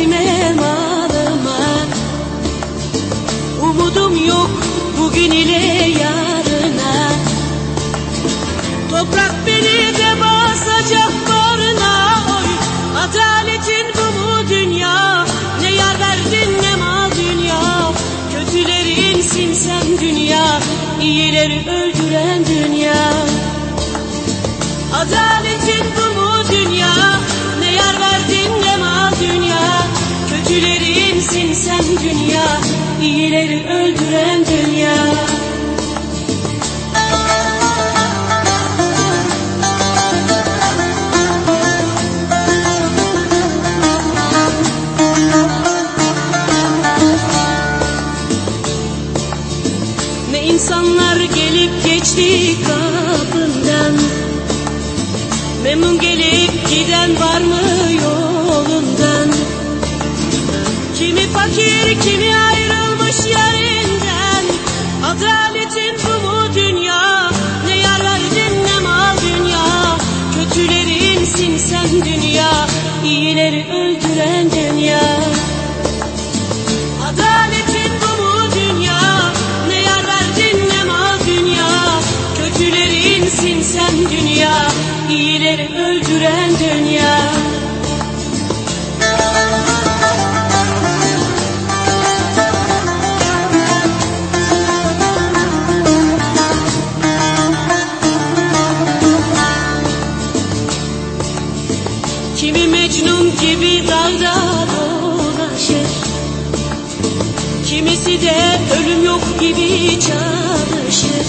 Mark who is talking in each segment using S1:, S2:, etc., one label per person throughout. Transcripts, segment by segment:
S1: servetime malıma Umudum yok bugün ile yarına. Toprak beni de basacak barına oy. Adaletin bu mu dünya? Ne yar verdin ne mal dünya? Kötülerinsin sen dünya iyileri öldüren dünya. Adaletin bu sen dünya iyileri öldüren dünya. Ne insanlar gelip geçti kapından Memnun gelip fakir kimi ayrılmış yerinden. Adaletin bu mu dünya Ne yar verdin ne mal dünya. Kötülerinsin sen dünya iyileri öldüren dünya. Adaletin bu mu dünya Ne yar verdin ne mal dünya. Kötülerinsin sen dünya iyileri öldüren dünya Mecnun gibi dalda dolaşır. Kimisi de ölüm yok gibi çalışır.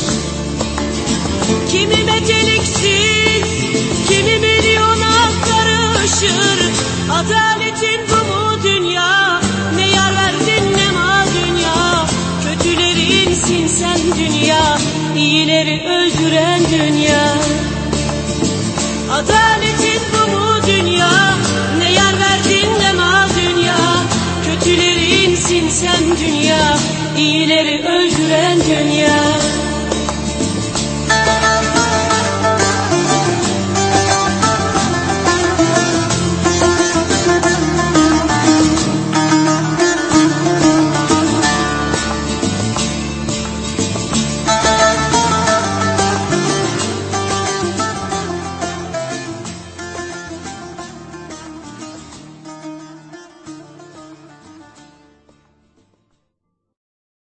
S1: Kimi beceriksiz, kimi milyona karışır. Adaletin bu mu dünya, ne yar verdin ne mal dünya. Kötülerinsin sen dünya, iyileri öldüren dünya. Adaletin ileri öcüren dünya.